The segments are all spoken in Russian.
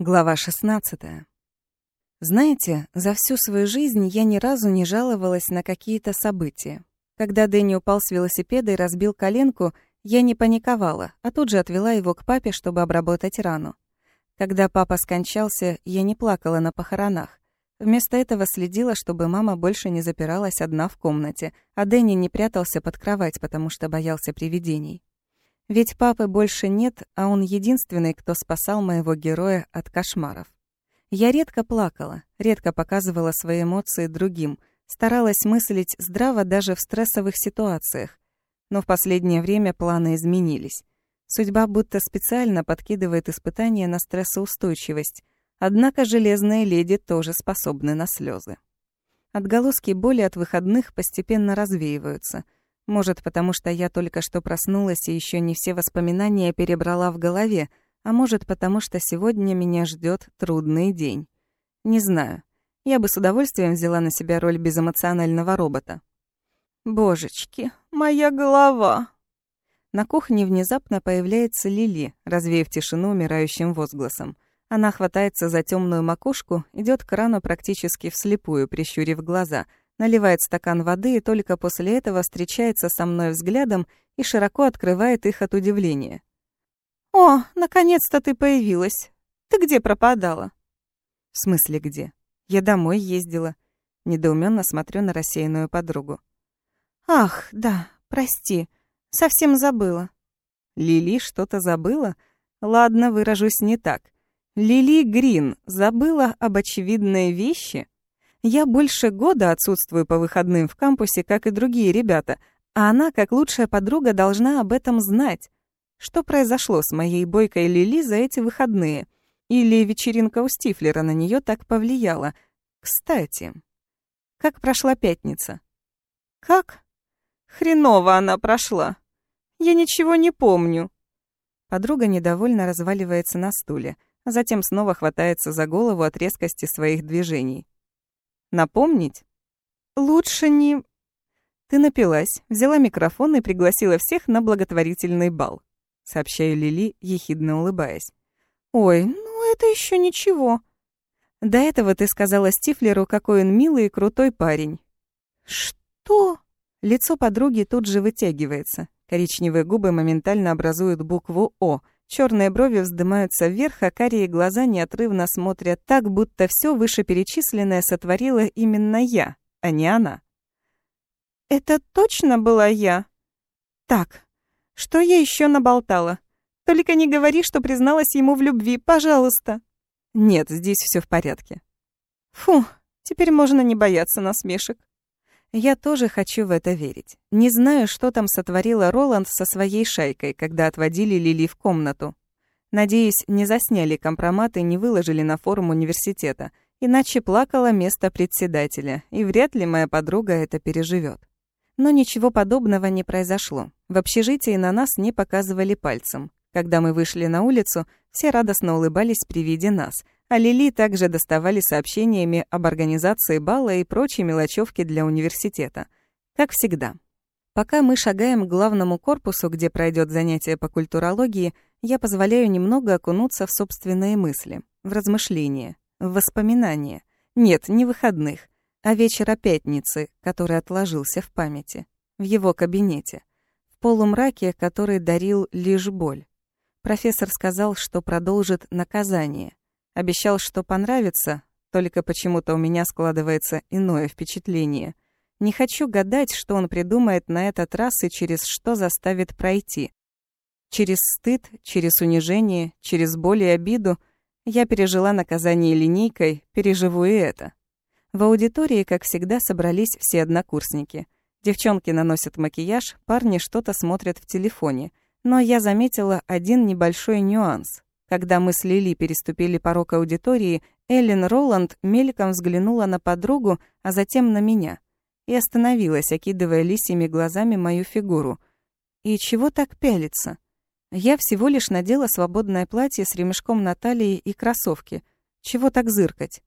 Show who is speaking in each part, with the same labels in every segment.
Speaker 1: Глава 16. Знаете, за всю свою жизнь я ни разу не жаловалась на какие-то события. Когда Дэнни упал с велосипеда и разбил коленку, я не паниковала, а тут же отвела его к папе, чтобы обработать рану. Когда папа скончался, я не плакала на похоронах. Вместо этого следила, чтобы мама больше не запиралась одна в комнате, а Дэнни не прятался под кровать, потому что боялся привидений. Ведь папы больше нет, а он единственный, кто спасал моего героя от кошмаров. Я редко плакала, редко показывала свои эмоции другим, старалась мыслить здраво даже в стрессовых ситуациях. Но в последнее время планы изменились. Судьба будто специально подкидывает испытания на стрессоустойчивость. Однако железные леди тоже способны на слезы. Отголоски боли от выходных постепенно развеиваются — может, потому что я только что проснулась и еще не все воспоминания перебрала в голове, а может, потому что сегодня меня ждет трудный день. Не знаю. Я бы с удовольствием взяла на себя роль безэмоционального робота. Божечки, моя голова. На кухне внезапно появляется Лили, развеяв тишину умирающим возгласом. Она хватается за темную макушку, идет к крану практически вслепую, прищурив глаза — наливает стакан воды и только после этого встречается со мной взглядом и широко открывает их от удивления. «О, наконец-то ты появилась! Ты где пропадала?» «В смысле где? Я домой ездила». Недоуменно смотрю на рассеянную подругу. «Ах, да, прости, совсем забыла». «Лили что-то забыла? Ладно, выражусь не так. Лили Грин забыла об очевидной вещи?» Я больше года отсутствую по выходным в кампусе, как и другие ребята, а она, как лучшая подруга, должна об этом знать. Что произошло с моей бойкой Лили за эти выходные? Или вечеринка у Стифлера на нее так повлияла? Кстати, как прошла пятница? Как? Хреново она прошла. Я ничего не помню. Подруга недовольно разваливается на стуле, а затем снова хватается за голову от резкости своих движений. Напомнить? Лучше не... Ты напилась, взяла микрофон и пригласила всех на благотворительный бал. Сообщаю Лили, ехидно улыбаясь. Ой, ну это еще ничего. До этого ты сказала Стифлеру, какой он милый и крутой парень. Что? Лицо подруги тут же вытягивается. Коричневые губы моментально образуют букву «О», Черные брови вздымаются вверх, а карие глаза неотрывно смотрят так, будто все вышеперечисленное сотворила именно я, а не она. «Это точно была я?» «Так, что я еще наболтала? Только не говори, что призналась ему в любви, пожалуйста». «Нет, здесь все в порядке». «Фу, теперь можно не бояться насмешек». Я тоже хочу в это верить. Не знаю, что там сотворила Роланд со своей шайкой, когда отводили Лили в комнату. Надеюсь, не засняли компромат и не выложили на форум университета, иначе плакала место председателя, и вряд ли моя подруга это переживет. Но ничего подобного не произошло. В общежитии на нас не показывали пальцем. Когда мы вышли на улицу, все радостно улыбались при виде нас — а Лили также доставали сообщениями об организации бала и прочей мелочевки для университета. Как всегда. Пока мы шагаем к главному корпусу, где пройдет занятие по культурологии, я позволяю немного окунуться в собственные мысли, в размышления, в воспоминания. Нет, не выходных, а вечера пятницы, который отложился в памяти, в его кабинете, в полумраке, который дарил лишь боль. Профессор сказал, что продолжит наказание. Обещал, что понравится, только почему-то у меня складывается иное впечатление. Не хочу гадать, что он придумает на этот раз и через что заставит пройти. Через стыд, через унижение, через боль и обиду я пережила наказание линейкой, переживу и это. В аудитории, как всегда, собрались все однокурсники. Девчонки наносят макияж, парни что-то смотрят в телефоне. Но я заметила один небольшой нюанс. Когда мы с Лили переступили порог аудитории, Эллен Роланд мельком взглянула на подругу, а затем на меня. И остановилась, окидывая лисьими глазами мою фигуру. И чего так пялиться? Я всего лишь надела свободное платье с ремешком на талии и кроссовки. Чего так зыркать?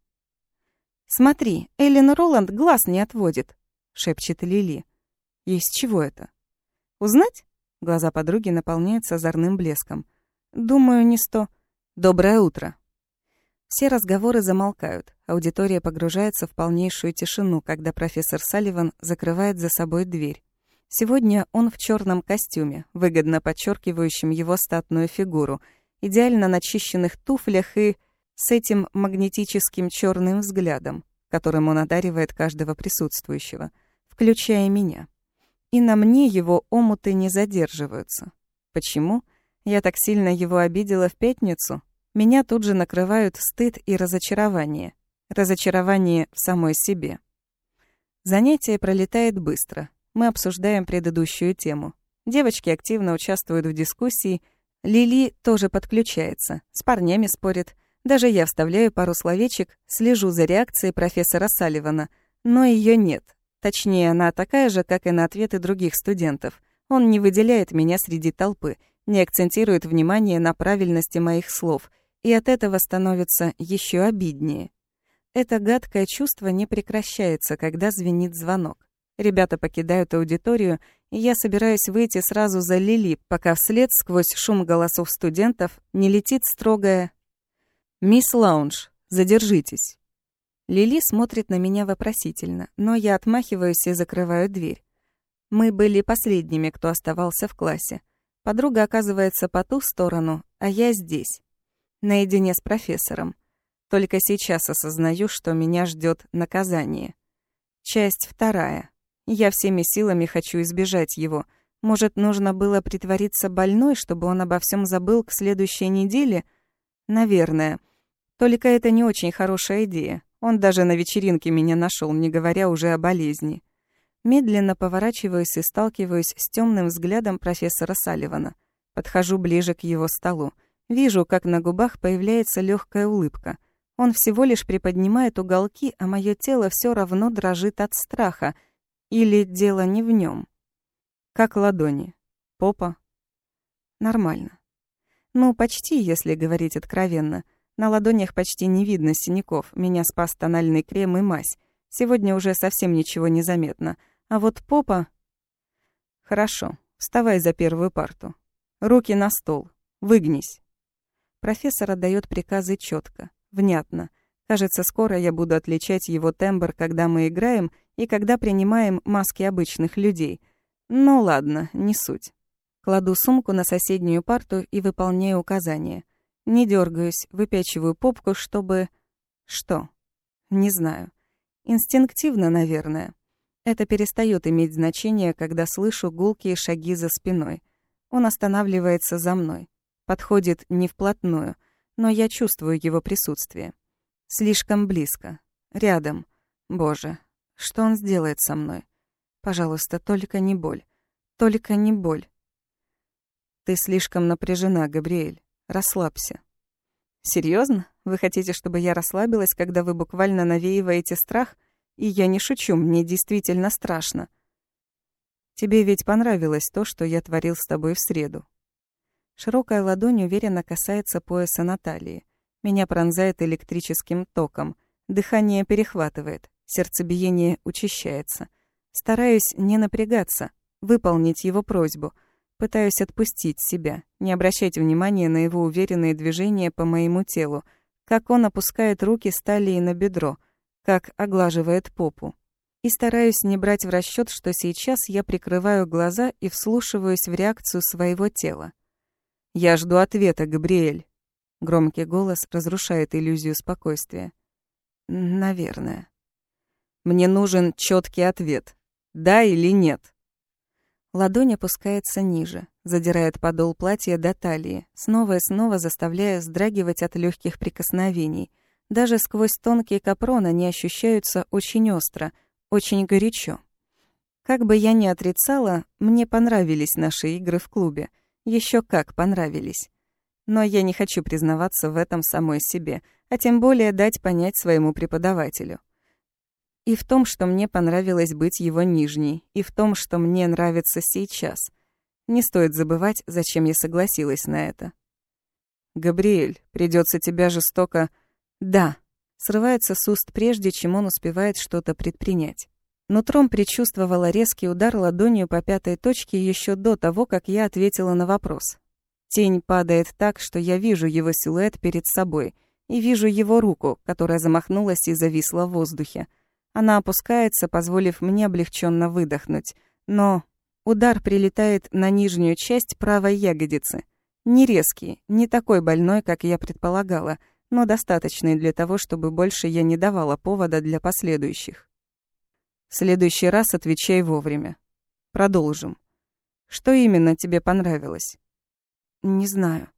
Speaker 1: «Смотри, Эллен Роланд глаз не отводит», — шепчет Лили. «Из чего это?» «Узнать?» Глаза подруги наполняются озорным блеском. Думаю, не сто. Доброе утро. Все разговоры замолкают, аудитория погружается в полнейшую тишину, когда профессор Салливан закрывает за собой дверь. Сегодня он в черном костюме, выгодно подчеркивающем его статную фигуру, идеально начищенных туфлях и с этим магнетическим черным взглядом, которым он одаривает каждого присутствующего, включая меня. И на мне его омуты не задерживаются. Почему? Я так сильно его обидела в пятницу? Меня тут же накрывают стыд и разочарование. Разочарование в самой себе. Занятие пролетает быстро. Мы обсуждаем предыдущую тему. Девочки активно участвуют в дискуссии. Лили тоже подключается. С парнями спорит. Даже я вставляю пару словечек, слежу за реакцией профессора Салливана. Но ее нет. Точнее, она такая же, как и на ответы других студентов. Он не выделяет меня среди толпы, не акцентирует внимание на правильности моих слов — и от этого становится еще обиднее. Это гадкое чувство не прекращается, когда звенит звонок. Ребята покидают аудиторию, и я собираюсь выйти сразу за Лили, пока вслед сквозь шум голосов студентов не летит строгая «Мисс Лаунж, задержитесь». Лили смотрит на меня вопросительно, но я отмахиваюсь и закрываю дверь. Мы были последними, кто оставался в классе. Подруга оказывается по ту сторону, а я здесь наедине с профессором. Только сейчас осознаю, что меня ждет наказание. Часть вторая. Я всеми силами хочу избежать его. Может, нужно было притвориться больной, чтобы он обо всем забыл к следующей неделе? Наверное. Только это не очень хорошая идея. Он даже на вечеринке меня нашел, не говоря уже о болезни. Медленно поворачиваюсь и сталкиваюсь с темным взглядом профессора Салливана. Подхожу ближе к его столу. Вижу, как на губах появляется легкая улыбка. Он всего лишь приподнимает уголки, а мое тело все равно дрожит от страха. Или дело не в нем. Как ладони. Попа. Нормально. Ну, почти, если говорить откровенно. На ладонях почти не видно синяков. Меня спас тональный крем и мазь. Сегодня уже совсем ничего не заметно. А вот попа... Хорошо. Вставай за первую парту. Руки на стол. Выгнись. Профессор отдает приказы четко, внятно. Кажется, скоро я буду отличать его тембр, когда мы играем и когда принимаем маски обычных людей. Ну ладно, не суть. Кладу сумку на соседнюю парту и выполняю указания. Не дергаюсь, выпячиваю попку, чтобы... Что? Не знаю. Инстинктивно, наверное. Это перестает иметь значение, когда слышу гулкие шаги за спиной. Он останавливается за мной. Подходит не вплотную, но я чувствую его присутствие. Слишком близко. Рядом. Боже, что он сделает со мной? Пожалуйста, только не боль. Только не боль. Ты слишком напряжена, Габриэль. Расслабься. Серьезно? Вы хотите, чтобы я расслабилась, когда вы буквально навеиваете страх? И я не шучу, мне действительно страшно. Тебе ведь понравилось то, что я творил с тобой в среду. Широкая ладонь уверенно касается пояса Натальи. Меня пронзает электрическим током. Дыхание перехватывает, сердцебиение учащается. Стараюсь не напрягаться, выполнить его просьбу. Пытаюсь отпустить себя, не обращать внимания на его уверенные движения по моему телу, как он опускает руки с талии на бедро, как оглаживает попу. И стараюсь не брать в расчет, что сейчас я прикрываю глаза и вслушиваюсь в реакцию своего тела. «Я жду ответа, Габриэль». Громкий голос разрушает иллюзию спокойствия. «Наверное». «Мне нужен четкий ответ. Да или нет?» Ладонь опускается ниже, задирает подол платья до талии, снова и снова заставляя вздрагивать от легких прикосновений. Даже сквозь тонкие капроны они ощущаются очень остро, очень горячо. Как бы я ни отрицала, мне понравились наши игры в клубе — еще как понравились. Но я не хочу признаваться в этом самой себе, а тем более дать понять своему преподавателю. И в том, что мне понравилось быть его нижней, и в том, что мне нравится сейчас. Не стоит забывать, зачем я согласилась на это. «Габриэль, придется тебя жестоко...» «Да», срывается с уст прежде, чем он успевает что-то предпринять. Нутром предчувствовала резкий удар ладонью по пятой точке еще до того, как я ответила на вопрос. Тень падает так, что я вижу его силуэт перед собой, и вижу его руку, которая замахнулась и зависла в воздухе. Она опускается, позволив мне облегченно выдохнуть. Но удар прилетает на нижнюю часть правой ягодицы. Не резкий, не такой больной, как я предполагала, но достаточный для того, чтобы больше я не давала повода для последующих. В следующий раз отвечай вовремя. Продолжим. Что именно тебе понравилось? Не знаю.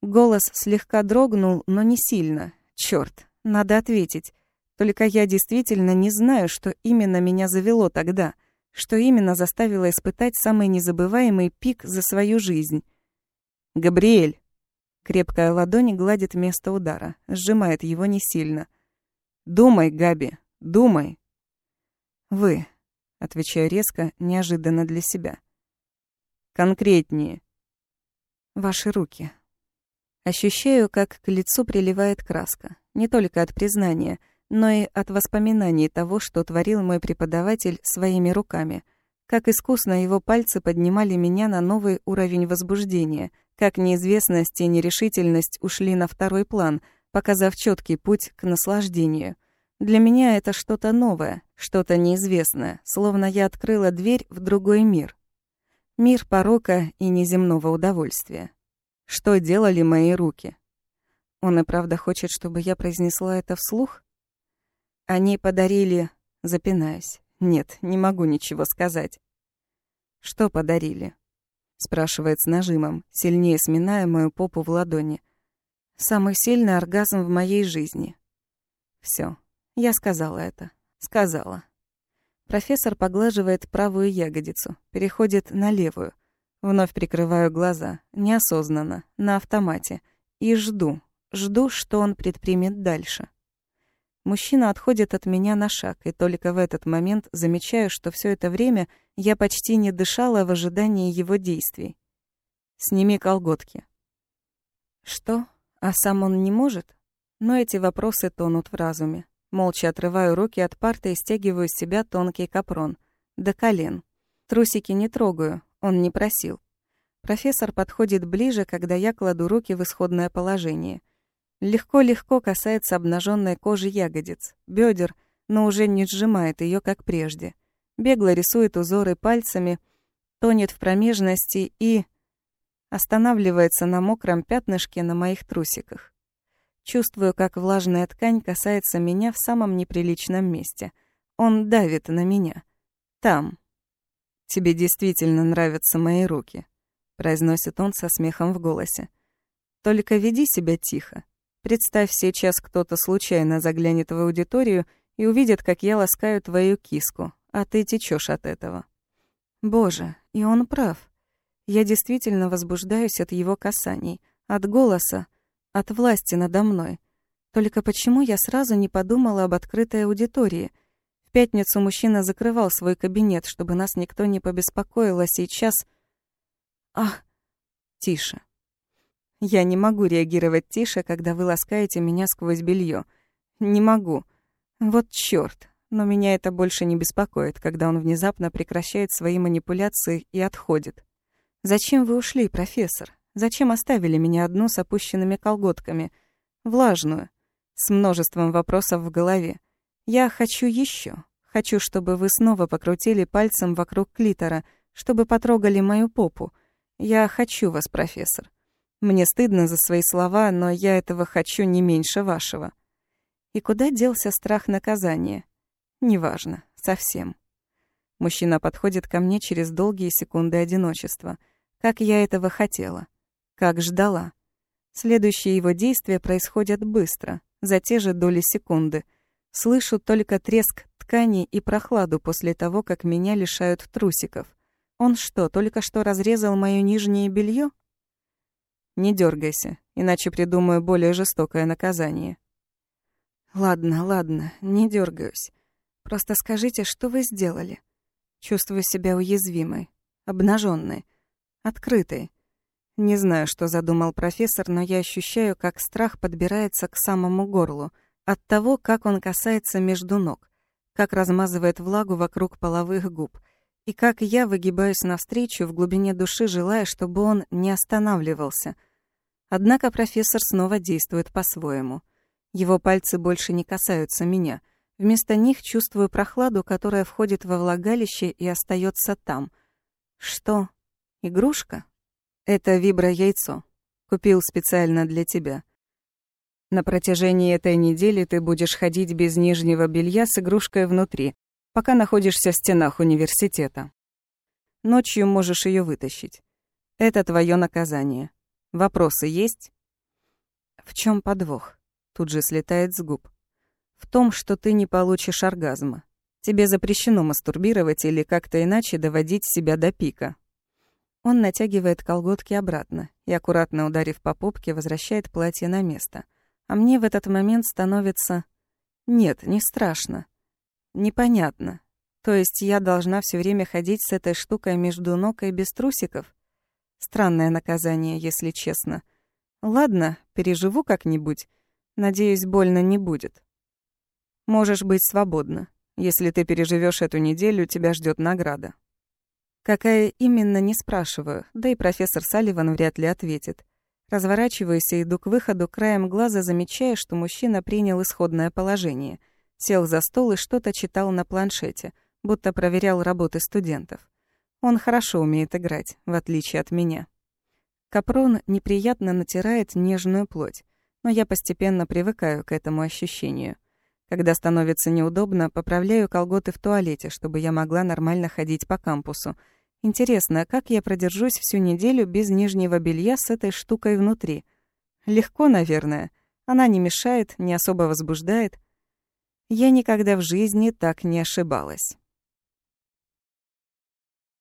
Speaker 1: Голос слегка дрогнул, но не сильно. Чёрт, надо ответить. Только я действительно не знаю, что именно меня завело тогда, что именно заставило испытать самый незабываемый пик за свою жизнь. «Габриэль!» Крепкая ладонь гладит место удара, сжимает его не сильно. «Думай, Габи, думай!» «Вы», — отвечаю резко, неожиданно для себя. «Конкретнее». «Ваши руки». Ощущаю, как к лицу приливает краска. Не только от признания — но и от воспоминаний того, что творил мой преподаватель своими руками. Как искусно его пальцы поднимали меня на новый уровень возбуждения, как неизвестность и нерешительность ушли на второй план, показав четкий путь к наслаждению. Для меня это что-то новое, что-то неизвестное, словно я открыла дверь в другой мир. Мир порока и неземного удовольствия. Что делали мои руки? Он и правда хочет, чтобы я произнесла это вслух? Они подарили... Запинаюсь. Нет, не могу ничего сказать. Что подарили? Спрашивает с нажимом, сильнее сминая мою попу в ладони. Самый сильный оргазм в моей жизни. Все, я сказала это. Сказала. Профессор поглаживает правую ягодицу, переходит на левую. Вновь прикрываю глаза, неосознанно, на автомате. И жду, жду, что он предпримет дальше. Мужчина отходит от меня на шаг, и только в этот момент замечаю, что все это время я почти не дышала в ожидании его действий. «Сними колготки». «Что? А сам он не может?» Но эти вопросы тонут в разуме. Молча отрываю руки от парты и стягиваю с себя тонкий капрон. До колен. Трусики не трогаю, он не просил. Профессор подходит ближе, когда я кладу руки в исходное положение. Легко-легко касается обнаженной кожи ягодиц, бедер, но уже не сжимает ее, как прежде. Бегло рисует узоры пальцами, тонет в промежности и... останавливается на мокром пятнышке на моих трусиках. Чувствую, как влажная ткань касается меня в самом неприличном месте. Он давит на меня. Там. «Тебе действительно нравятся мои руки», — произносит он со смехом в голосе. «Только веди себя тихо. Представь, сейчас кто-то случайно заглянет в аудиторию и увидит, как я ласкаю твою киску, а ты течешь от этого. Боже, и он прав. Я действительно возбуждаюсь от его касаний, от голоса, от власти надо мной. Только почему я сразу не подумала об открытой аудитории? В пятницу мужчина закрывал свой кабинет, чтобы нас никто не побеспокоил, а сейчас... Ах, тише. Я не могу реагировать тише, когда вы ласкаете меня сквозь белье. Не могу. Вот чёрт. Но меня это больше не беспокоит, когда он внезапно прекращает свои манипуляции и отходит. Зачем вы ушли, профессор? Зачем оставили меня одну с опущенными колготками? Влажную. С множеством вопросов в голове. Я хочу еще. Хочу, чтобы вы снова покрутили пальцем вокруг клитора, чтобы потрогали мою попу. Я хочу вас, профессор. Мне стыдно за свои слова, но я этого хочу не меньше вашего. И куда делся страх наказания? Неважно, совсем. Мужчина подходит ко мне через долгие секунды одиночества. Как я этого хотела. Как ждала. Следующие его действия происходят быстро, за те же доли секунды. Слышу только треск ткани и прохладу после того, как меня лишают трусиков. Он что, только что разрезал моё нижнее белье? Не дергайся, иначе придумаю более жестокое наказание. Ладно, ладно, не дергаюсь. Просто скажите, что вы сделали? Чувствую себя уязвимой, обнаженной, открытой. Не знаю, что задумал профессор, но я ощущаю, как страх подбирается к самому горлу от того, как он касается между ног, как размазывает влагу вокруг половых губ, и как я выгибаюсь навстречу в глубине души, желая, чтобы он не останавливался — Однако профессор снова действует по-своему. Его пальцы больше не касаются меня. Вместо них чувствую прохладу, которая входит во влагалище и остается там. Что? Игрушка? Это вибро-яйцо. Купил специально для тебя. На протяжении этой недели ты будешь ходить без нижнего белья с игрушкой внутри, пока находишься в стенах университета. Ночью можешь ее вытащить. Это твое наказание. Вопросы есть? В чем подвох? Тут же слетает с губ. В том, что ты не получишь оргазма. Тебе запрещено мастурбировать или как-то иначе доводить себя до пика. Он натягивает колготки обратно и, аккуратно ударив по попке, возвращает платье на место. А мне в этот момент становится... Нет, не страшно. Непонятно. То есть я должна все время ходить с этой штукой между ног и без трусиков? Странное наказание, если честно. Ладно, переживу как-нибудь. Надеюсь, больно не будет. Можешь быть свободна. Если ты переживешь эту неделю, тебя ждет награда. Какая именно, не спрашиваю, да и профессор Салливан вряд ли ответит. Разворачиваюсь и иду к выходу, краем глаза замечая, что мужчина принял исходное положение. Сел за стол и что-то читал на планшете, будто проверял работы студентов. Он хорошо умеет играть, в отличие от меня. Капрон неприятно натирает нежную плоть, но я постепенно привыкаю к этому ощущению. Когда становится неудобно, поправляю колготы в туалете, чтобы я могла нормально ходить по кампусу. Интересно, как я продержусь всю неделю без нижнего белья с этой штукой внутри? Легко, наверное. Она не мешает, не особо возбуждает. Я никогда в жизни так не ошибалась.